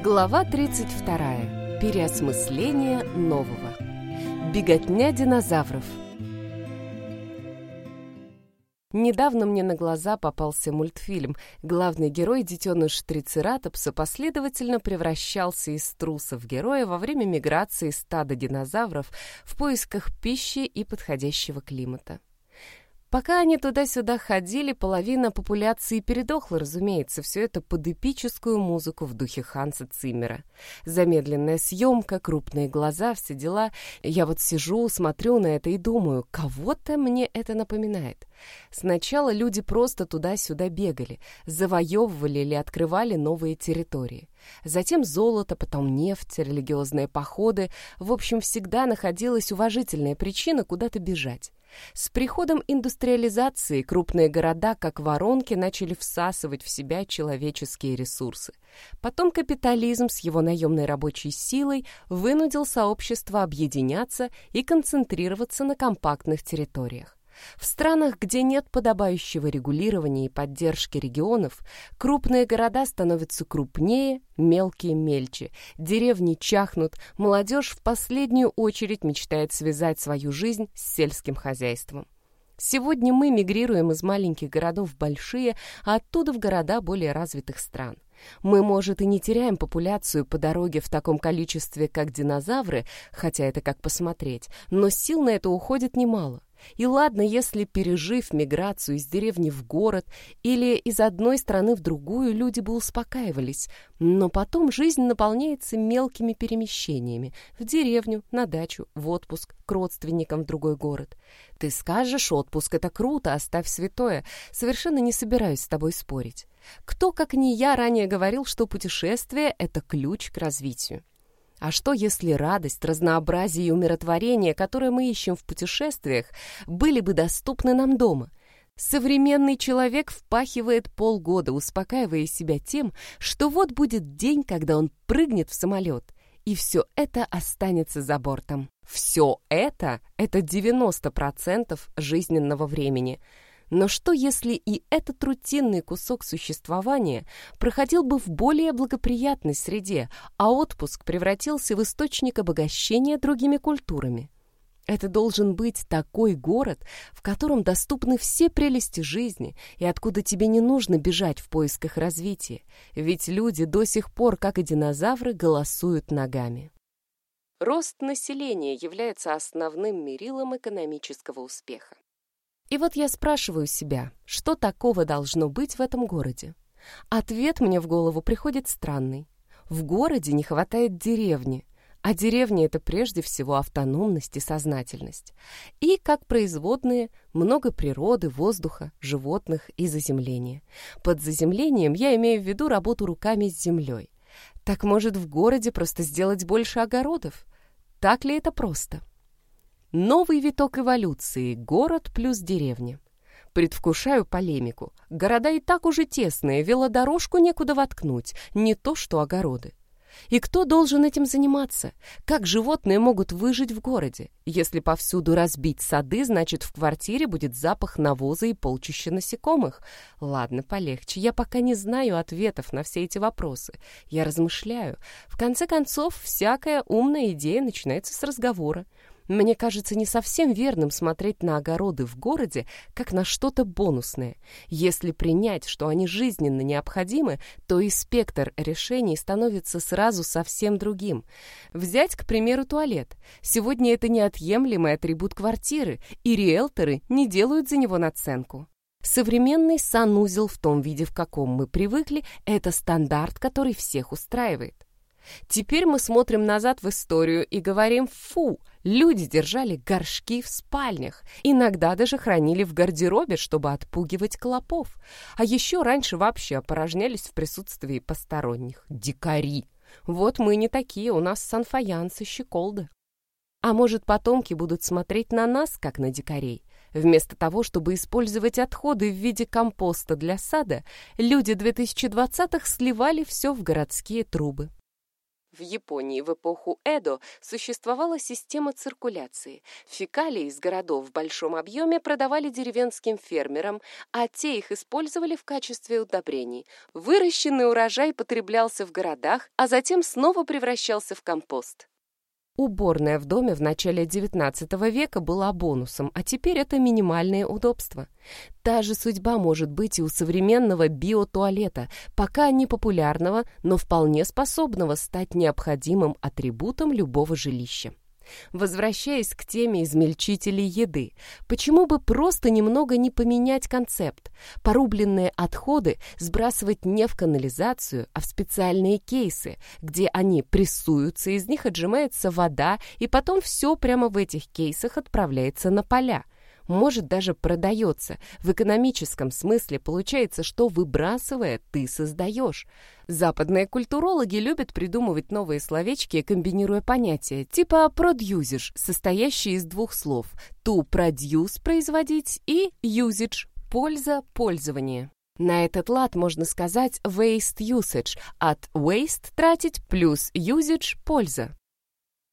Глава 32. Переосмысление нового. Беготня динозавров. Недавно мне на глаза попался мультфильм. Главный герой, детеныш трицератопса, последовательно превращался из труса в героя во время миграции стада динозавров в поисках пищи и подходящего климата. Пока они туда-сюда ходили, половина популяции передохла, разумеется, все это под эпическую музыку в духе Ханса Циммера. Замедленная съемка, крупные глаза, все дела. Я вот сижу, смотрю на это и думаю, кого-то мне это напоминает. Сначала люди просто туда-сюда бегали, завоевывали или открывали новые территории. Затем золото, потом нефть, религиозные походы. В общем, всегда находилась уважительная причина куда-то бежать. С приходом индустриализации крупные города, как воронки, начали всасывать в себя человеческие ресурсы. Потом капитализм с его наемной рабочей силой вынудил сообщество объединяться и концентрироваться на компактных территориях. В странах, где нет подобающего регулирования и поддержки регионов, крупные города становятся крупнее, мелкие мельче, деревни чахнут, молодежь в последнюю очередь мечтает связать свою жизнь с сельским хозяйством. Сегодня мы мигрируем из маленьких городов в большие, а оттуда в города более развитых стран. Мы, может, и не теряем популяцию по дороге в таком количестве, как динозавры, хотя это как посмотреть, но сил на это уходит немало. И ладно, если, пережив миграцию из деревни в город или из одной страны в другую, люди бы успокаивались, но потом жизнь наполняется мелкими перемещениями в деревню, на дачу, в отпуск, к родственникам в другой город. Ты скажешь, отпуск — это круто, оставь святое. Совершенно не собираюсь с тобой спорить. Кто, как не я, ранее говорил, что путешествие — это ключ к развитию. А что, если радость, разнообразие и умиротворение, которые мы ищем в путешествиях, были бы доступны нам дома? Современный человек впахивает полгода, успокаивая себя тем, что вот будет день, когда он прыгнет в самолет, и все это останется за бортом. Все это — это 90% жизненного времени — но что, если и этот рутинный кусок существования проходил бы в более благоприятной среде, а отпуск превратился в источник обогащения другими культурами? Это должен быть такой город, в котором доступны все прелести жизни и откуда тебе не нужно бежать в поисках развития, ведь люди до сих пор, как и динозавры, голосуют ногами. Рост населения является основным мерилом экономического успеха. И вот я спрашиваю себя, что такого должно быть в этом городе? Ответ мне в голову приходит странный. В городе не хватает деревни, а деревня — это прежде всего автономность и сознательность. И, как производные, много природы, воздуха, животных и заземления. Под заземлением я имею в виду работу руками с землей. Так может в городе просто сделать больше огородов? Так ли это просто? Новый виток эволюции – город плюс деревня. Предвкушаю полемику. Города и так уже тесные, велодорожку некуда воткнуть, не то что огороды. И кто должен этим заниматься? Как животные могут выжить в городе? Если повсюду разбить сады, значит, в квартире будет запах навоза и полчища насекомых. Ладно, полегче. Я пока не знаю ответов на все эти вопросы. Я размышляю. В конце концов, всякая умная идея начинается с разговора. Мне кажется не совсем верным смотреть на огороды в городе как на что-то бонусное. Если принять, что они жизненно необходимы, то и спектр решений становится сразу совсем другим. Взять, к примеру, туалет. Сегодня это неотъемлемый атрибут квартиры, и риэлторы не делают за него наценку. Современный санузел в том виде, в каком мы привыкли, это стандарт, который всех устраивает. Теперь мы смотрим назад в историю и говорим «фу», люди держали горшки в спальнях, иногда даже хранили в гардеробе, чтобы отпугивать клопов. А еще раньше вообще опорожнялись в присутствии посторонних. Дикари! Вот мы не такие, у нас санфаянс и щеколда. А может, потомки будут смотреть на нас, как на дикарей? Вместо того, чтобы использовать отходы в виде компоста для сада, люди 2020-х сливали все в городские трубы. В Японии в эпоху Эдо существовала система циркуляции. Фекалии из городов в большом объеме продавали деревенским фермерам, а те их использовали в качестве удобрений. Выращенный урожай потреблялся в городах, а затем снова превращался в компост. Уборная в доме в начале XIX века была бонусом, а теперь это минимальные удобства. Та же судьба может быть и у современного биотуалета, пока не популярного, но вполне способного стать необходимым атрибутом любого жилища. Возвращаясь к теме измельчителей еды, почему бы просто немного не поменять концепт? Порубленные отходы сбрасывать не в канализацию, а в специальные кейсы, где они прессуются, из них отжимается вода, и потом все прямо в этих кейсах отправляется на поля может даже продается. В экономическом смысле получается, что выбрасывая, ты создаешь. Западные культурологи любят придумывать новые словечки, комбинируя понятия, типа «продюзиш», состоящие из двух слов «to produce» — «производить» и «usage» — «польза», «пользование». На этот лад можно сказать waste usage, от waste – тратить плюс usage – польза.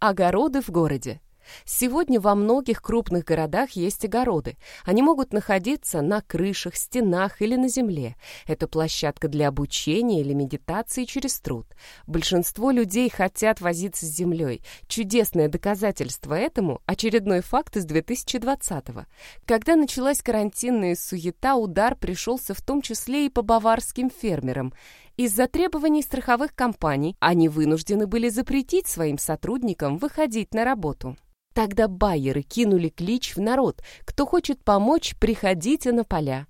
Огороды в городе. Сегодня во многих крупных городах есть огороды. Они могут находиться на крышах, стенах или на земле. Это площадка для обучения или медитации через труд. Большинство людей хотят возиться с землей. Чудесное доказательство этому – очередной факт из 2020 -го. Когда началась карантинная суета, удар пришелся в том числе и по баварским фермерам. Из-за требований страховых компаний они вынуждены были запретить своим сотрудникам выходить на работу. Тогда байеры кинули клич в народ. Кто хочет помочь, приходите на поля.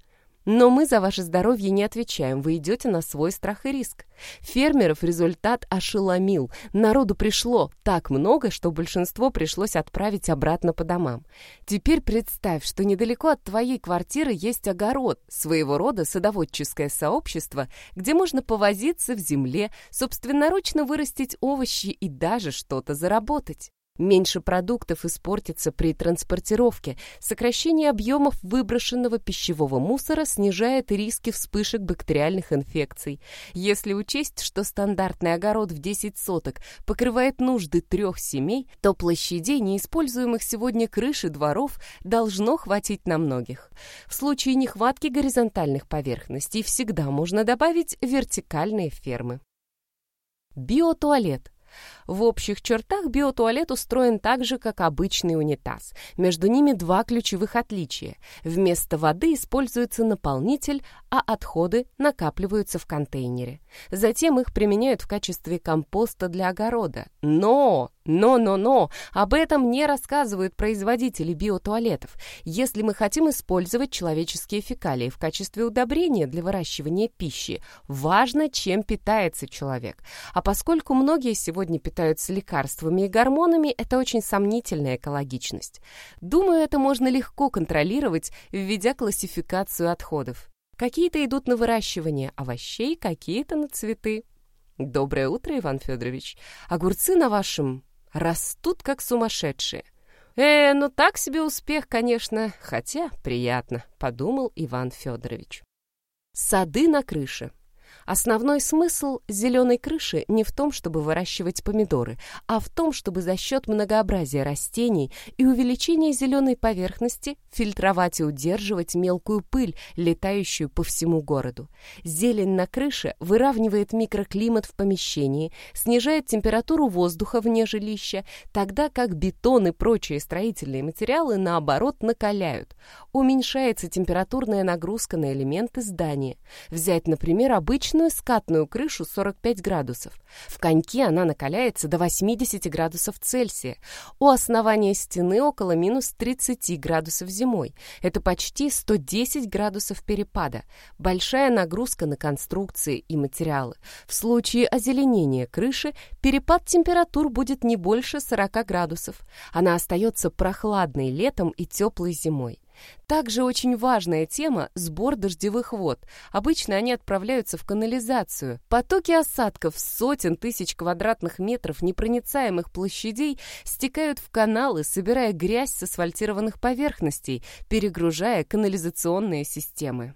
Но мы за ваше здоровье не отвечаем, вы идете на свой страх и риск. Фермеров результат ошеломил. Народу пришло так много, что большинство пришлось отправить обратно по домам. Теперь представь, что недалеко от твоей квартиры есть огород, своего рода садоводческое сообщество, где можно повозиться в земле, собственноручно вырастить овощи и даже что-то заработать. Меньше продуктов испортится при транспортировке. Сокращение объемов выброшенного пищевого мусора снижает риски вспышек бактериальных инфекций. Если учесть, что стандартный огород в 10 соток покрывает нужды трех семей, то площадей, неиспользуемых сегодня крыши дворов, должно хватить на многих. В случае нехватки горизонтальных поверхностей всегда можно добавить вертикальные фермы. Биотуалет. В общих чертах биотуалет устроен так же, как обычный унитаз. Между ними два ключевых отличия. Вместо воды используется наполнитель, а отходы накапливаются в контейнере. Затем их применяют в качестве компоста для огорода. Но но-но-но, об этом не рассказывают производители биотуалетов. Если мы хотим использовать человеческие фекалии в качестве удобрения для выращивания пищи, важно, чем питается человек. А поскольку многие сегодня питаются лекарствами и гормонами, это очень сомнительная экологичность. Думаю, это можно легко контролировать, введя классификацию отходов. Какие-то идут на выращивание овощей, какие-то на цветы. Доброе утро, Иван Федорович. Огурцы на вашем растут как сумасшедшие. «Э, ну так себе успех, конечно, хотя приятно», — подумал Иван Федорович. Сады на крыше. Основной смысл зеленой крыши не в том, чтобы выращивать помидоры, а в том, чтобы за счет многообразия растений и увеличения зеленой поверхности фильтровать и удерживать мелкую пыль, летающую по всему городу. Зелень на крыше выравнивает микроклимат в помещении, снижает температуру воздуха вне жилища, тогда как бетон и прочие строительные материалы, наоборот, накаляют. Уменьшается температурная нагрузка на элементы здания. Взять, например, обычный обычную скатную крышу 45 градусов. В коньке она накаляется до 80 градусов Цельсия. У основания стены около минус 30 градусов зимой. Это почти 110 градусов перепада. Большая нагрузка на конструкции и материалы. В случае озеленения крыши перепад температур будет не больше 40 градусов. Она остается прохладной летом и теплой зимой. Также очень важная тема – сбор дождевых вод. Обычно они отправляются в канализацию. Потоки осадков сотен тысяч квадратных метров непроницаемых площадей стекают в каналы, собирая грязь с асфальтированных поверхностей, перегружая канализационные системы.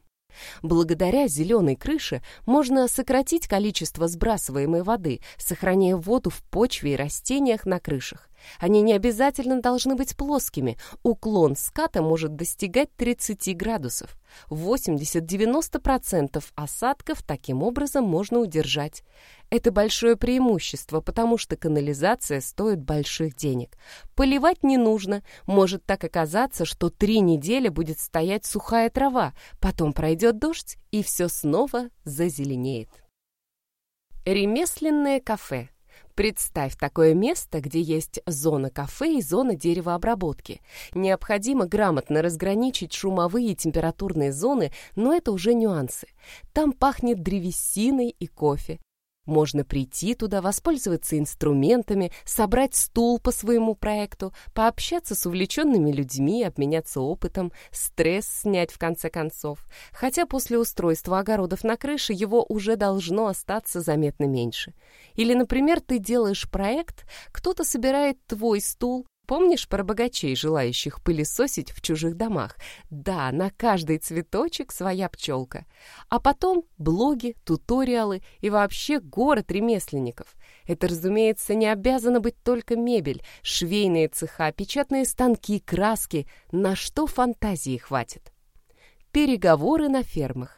Благодаря зеленой крыше можно сократить количество сбрасываемой воды, сохраняя воду в почве и растениях на крышах. Они не обязательно должны быть плоскими. Уклон ската может достигать 30 градусов. 80-90% осадков таким образом можно удержать. Это большое преимущество, потому что канализация стоит больших денег. Поливать не нужно. Может так оказаться, что три недели будет стоять сухая трава, потом пройдет дождь, и все снова зазеленеет. Ремесленное кафе. Представь такое место, где есть зона кафе и зона деревообработки. Необходимо грамотно разграничить шумовые и температурные зоны, но это уже нюансы. Там пахнет древесиной и кофе. Можно прийти туда, воспользоваться инструментами, собрать стул по своему проекту, пообщаться с увлеченными людьми, обменяться опытом, стресс снять в конце концов. Хотя после устройства огородов на крыше его уже должно остаться заметно меньше. Или, например, ты делаешь проект, кто-то собирает твой стул, Помнишь про богачей, желающих пылесосить в чужих домах? Да, на каждый цветочек своя пчелка. А потом блоги, туториалы и вообще город ремесленников. Это, разумеется, не обязано быть только мебель, швейные цеха, печатные станки, краски. На что фантазии хватит? Переговоры на фермах.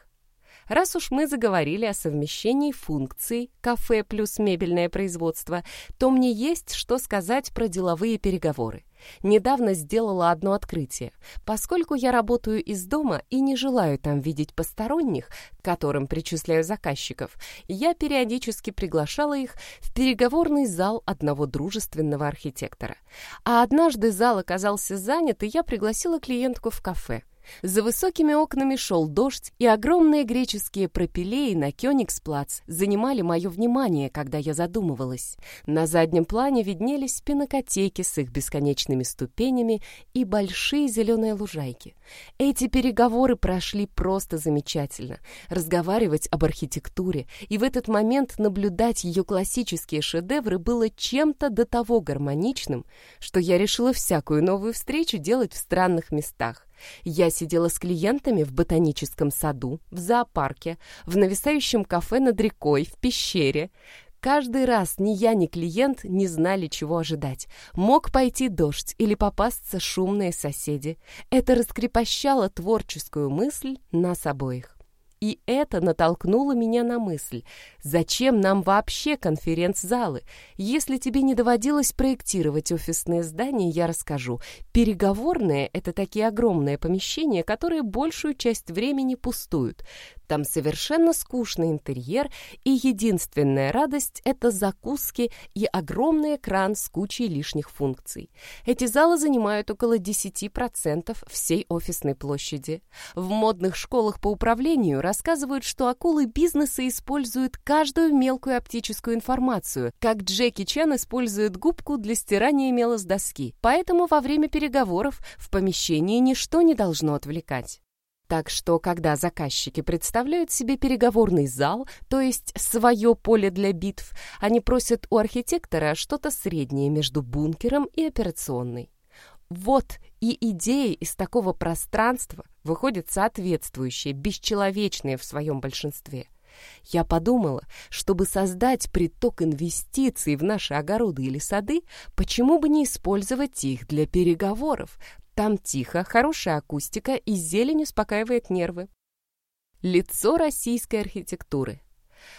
Раз уж мы заговорили о совмещении функций кафе плюс мебельное производство, то мне есть что сказать про деловые переговоры. Недавно сделала одно открытие. Поскольку я работаю из дома и не желаю там видеть посторонних, которым причисляю заказчиков, я периодически приглашала их в переговорный зал одного дружественного архитектора. А однажды зал оказался занят, и я пригласила клиентку в кафе. За высокими окнами шел дождь, и огромные греческие пропилеи на Кёнигсплац занимали мое внимание, когда я задумывалась. На заднем плане виднелись пинокотеки с их бесконечными ступенями и большие зеленые лужайки. Эти переговоры прошли просто замечательно. Разговаривать об архитектуре и в этот момент наблюдать ее классические шедевры было чем-то до того гармоничным, что я решила всякую новую встречу делать в странных местах. Я сидела с клиентами в ботаническом саду, в зоопарке, в нависающем кафе над рекой, в пещере. Каждый раз ни я, ни клиент не знали, чего ожидать. Мог пойти дождь или попасться шумные соседи. Это раскрепощало творческую мысль нас обоих. И это натолкнуло меня на мысль, зачем нам вообще конференц-залы? Если тебе не доводилось проектировать офисные здания, я расскажу. Переговорные — это такие огромные помещения, которые большую часть времени пустуют. Там совершенно скучный интерьер, и единственная радость — это закуски и огромный экран с кучей лишних функций. Эти залы занимают около 10% всей офисной площади. В модных школах по управлению рассказывают, что акулы бизнеса используют каждую мелкую оптическую информацию, как Джеки Чан использует губку для стирания мела с доски. Поэтому во время переговоров в помещении ничто не должно отвлекать. Так что, когда заказчики представляют себе переговорный зал, то есть свое поле для битв, они просят у архитектора что-то среднее между бункером и операционной. Вот и идеи из такого пространства выходят соответствующие, бесчеловечные в своем большинстве. Я подумала, чтобы создать приток инвестиций в наши огороды или сады, почему бы не использовать их для переговоров, там тихо, хорошая акустика и зелень успокаивает нервы. Лицо российской архитектуры.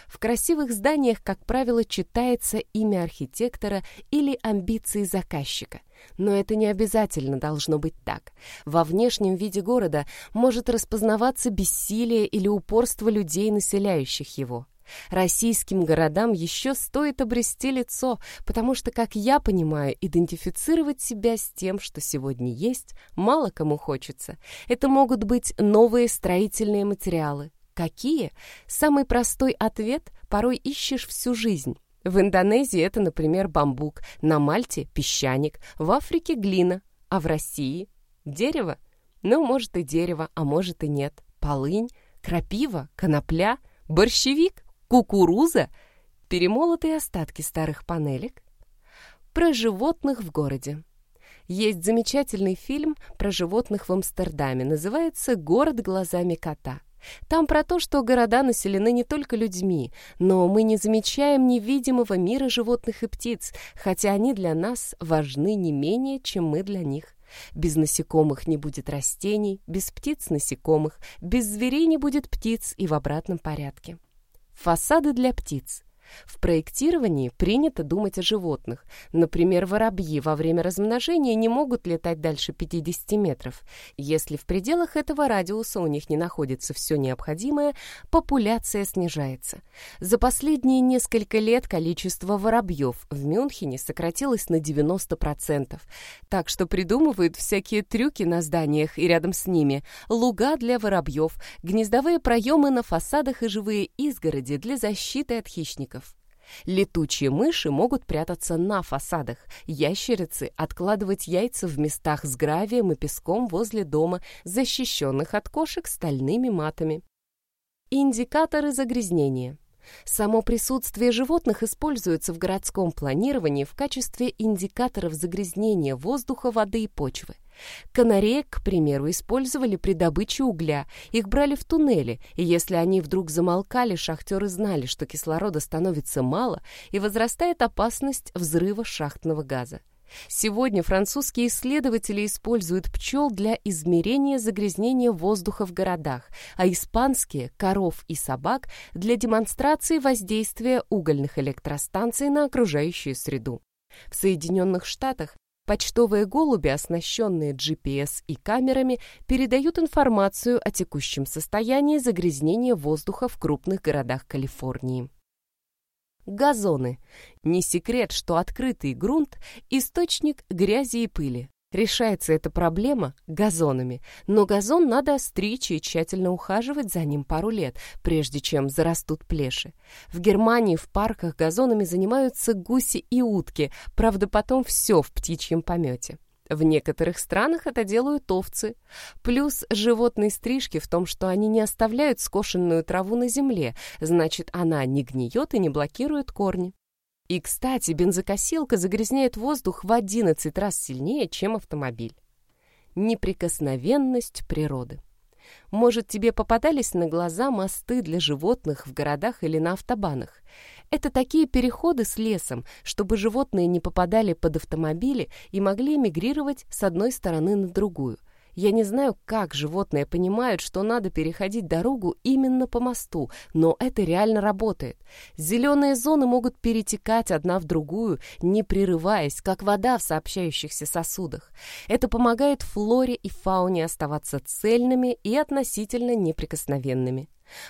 В красивых зданиях, как правило, читается имя архитектора или амбиции заказчика. Но это не обязательно должно быть так. Во внешнем виде города может распознаваться бессилие или упорство людей, населяющих его. Российским городам еще стоит обрести лицо, потому что, как я понимаю, идентифицировать себя с тем, что сегодня есть, мало кому хочется. Это могут быть новые строительные материалы. Какие? Самый простой ответ порой ищешь всю жизнь. В Индонезии это, например, бамбук, на Мальте – песчаник, в Африке – глина, а в России – дерево. Ну, может и дерево, а может и нет. Полынь, крапива, конопля, борщевик, кукуруза, перемолотые остатки старых панелек. Про животных в городе. Есть замечательный фильм про животных в Амстердаме, называется «Город глазами кота». Там про то, что города населены не только людьми, но мы не замечаем невидимого мира животных и птиц, хотя они для нас важны не менее, чем мы для них. Без насекомых не будет растений, без птиц – насекомых, без зверей не будет птиц и в обратном порядке. Фасады для птиц – в проектировании принято думать о животных. Например, воробьи во время размножения не могут летать дальше 50 метров. Если в пределах этого радиуса у них не находится все необходимое, популяция снижается. За последние несколько лет количество воробьев в Мюнхене сократилось на 90%. Так что придумывают всякие трюки на зданиях и рядом с ними, луга для воробьев, гнездовые проемы на фасадах и живые изгороди для защиты от хищников. Летучие мыши могут прятаться на фасадах, ящерицы откладывать яйца в местах с гравием и песком возле дома, защищенных от кошек стальными матами. Индикаторы загрязнения. Само присутствие животных используется в городском планировании в качестве индикаторов загрязнения воздуха, воды и почвы. Канареек, к примеру, использовали при добыче угля. Их брали в туннеле, и если они вдруг замолкали, шахтеры знали, что кислорода становится мало и возрастает опасность взрыва шахтного газа. Сегодня французские исследователи используют пчел для измерения загрязнения воздуха в городах, а испанские – коров и собак для демонстрации воздействия угольных электростанций на окружающую среду. В Соединенных Штатах Почтовые голуби, оснащенные GPS и камерами, передают информацию о текущем состоянии загрязнения воздуха в крупных городах Калифорнии. Газоны. Не секрет, что открытый грунт – источник грязи и пыли. Решается эта проблема газонами, но газон надо стричь и тщательно ухаживать за ним пару лет, прежде чем зарастут плеши. В Германии в парках газонами занимаются гуси и утки, правда потом все в птичьем помете. В некоторых странах это делают овцы. Плюс животные стрижки в том, что они не оставляют скошенную траву на земле, значит, она не гниет и не блокирует корни. И, кстати, бензокосилка загрязняет воздух в 11 раз сильнее, чем автомобиль. Неприкосновенность природы. Может, тебе попадались на глаза мосты для животных в городах или на автобанах. Это такие переходы с лесом, чтобы животные не попадали под автомобили и могли мигрировать с одной стороны на другую – я не знаю, как животные понимают, что надо переходить дорогу именно по мосту, но это реально работает. Зеленые зоны могут перетекать одна в другую, не прерываясь, как вода в сообщающихся сосудах. Это помогает флоре и фауне оставаться цельными и относительно неприкосновенными.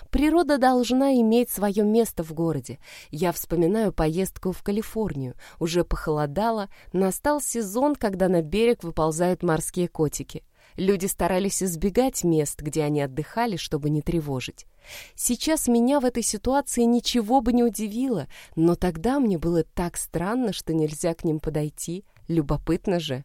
Природа должна иметь свое место в городе. Я вспоминаю поездку в Калифорнию. Уже похолодало, настал сезон, когда на берег выползают морские котики. Люди старались избегать мест, где они отдыхали, чтобы не тревожить. Сейчас меня в этой ситуации ничего бы не удивило, но тогда мне было так странно, что нельзя к ним подойти. Любопытно же.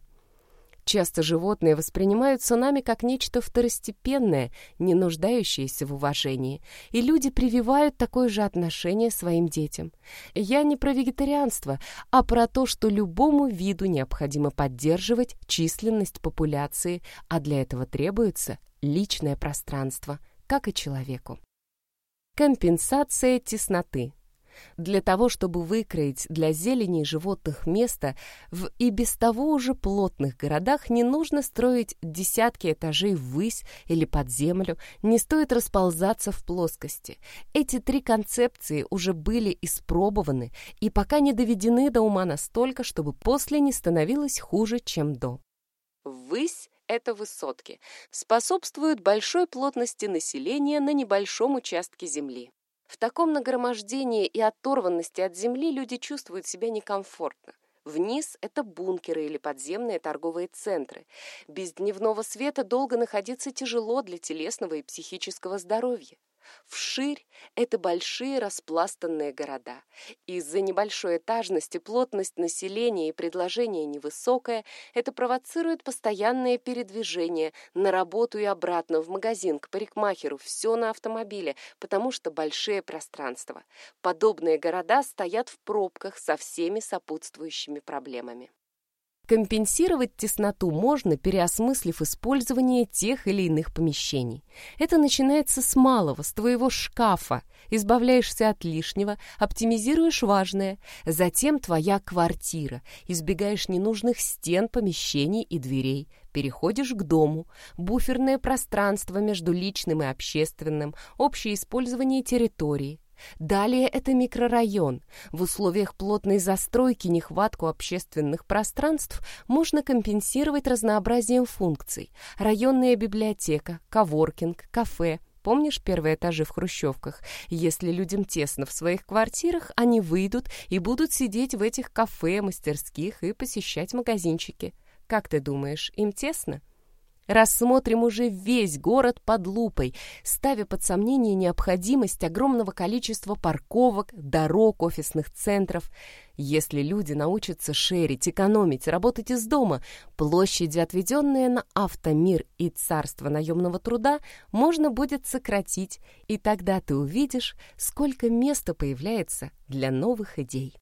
Часто животные воспринимаются нами как нечто второстепенное, не нуждающееся в уважении, и люди прививают такое же отношение своим детям. Я не про вегетарианство, а про то, что любому виду необходимо поддерживать численность популяции, а для этого требуется личное пространство, как и человеку. Компенсация тесноты. Для того, чтобы выкроить для зелени животных место, в и без того уже плотных городах не нужно строить десятки этажей ввысь или под землю, не стоит расползаться в плоскости. Эти три концепции уже были испробованы и пока не доведены до ума настолько, чтобы после не становилось хуже, чем до. Ввысь это высотки, способствуют большой плотности населения на небольшом участке земли. В таком нагромождении и оторванности от земли люди чувствуют себя некомфортно. Вниз – это бункеры или подземные торговые центры. Без дневного света долго находиться тяжело для телесного и психического здоровья. Вширь – это большие распластанные города. Из-за небольшой этажности плотность населения и предложения невысокая, это провоцирует постоянное передвижение на работу и обратно, в магазин, к парикмахеру, все на автомобиле, потому что большие пространства. Подобные города стоят в пробках со всеми сопутствующими проблемами. Компенсировать тесноту можно, переосмыслив использование тех или иных помещений. Это начинается с малого, с твоего шкафа. Избавляешься от лишнего, оптимизируешь важное. Затем твоя квартира. Избегаешь ненужных стен, помещений и дверей. Переходишь к дому. Буферное пространство между личным и общественным. Общее использование территории. Далее это микрорайон. В условиях плотной застройки нехватку общественных пространств можно компенсировать разнообразием функций. Районная библиотека, коворкинг, кафе. Помнишь первые этажи в хрущевках? Если людям тесно в своих квартирах, они выйдут и будут сидеть в этих кафе, мастерских и посещать магазинчики. Как ты думаешь, им тесно? Рассмотрим уже весь город под лупой, ставя под сомнение необходимость огромного количества парковок, дорог, офисных центров. Если люди научатся шерить, экономить, работать из дома, площади, отведенные на автомир и царство наемного труда, можно будет сократить, и тогда ты увидишь, сколько места появляется для новых идей.